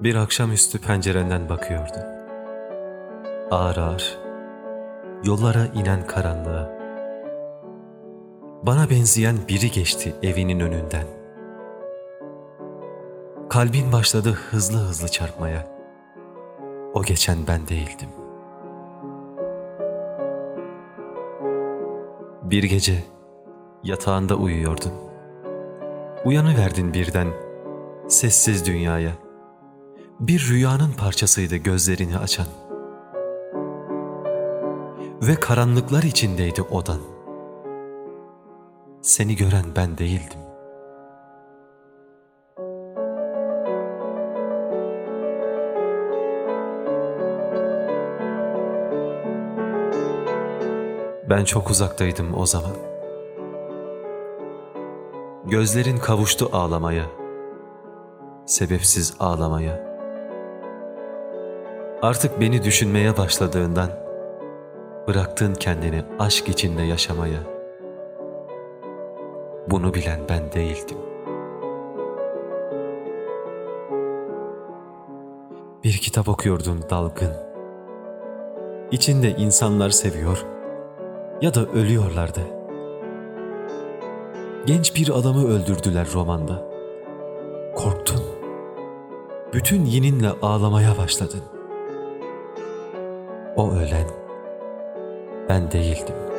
Bir akşamüstü pencerenden bakıyordun. Ağır ağır, yollara inen karanlığa. Bana benzeyen biri geçti evinin önünden. Kalbin başladı hızlı hızlı çarpmaya. O geçen ben değildim. Bir gece yatağında uyuyordun. Uyanıverdin birden sessiz dünyaya. Bir rüyanın parçasıydı gözlerini açan. Ve karanlıklar içindeydi odan. Seni gören ben değildim. Ben çok uzaktaydım o zaman. Gözlerin kavuştu ağlamaya, sebepsiz ağlamaya. Artık beni düşünmeye başladığından bıraktın kendini aşk içinde yaşamaya. Bunu bilen ben değildim. Bir kitap okuyordun dalgın. İçinde insanlar seviyor ya da ölüyorlardı. Genç bir adamı öldürdüler romanda. Korktun. Bütün yininle ağlamaya başladın. O ölen ben değildim.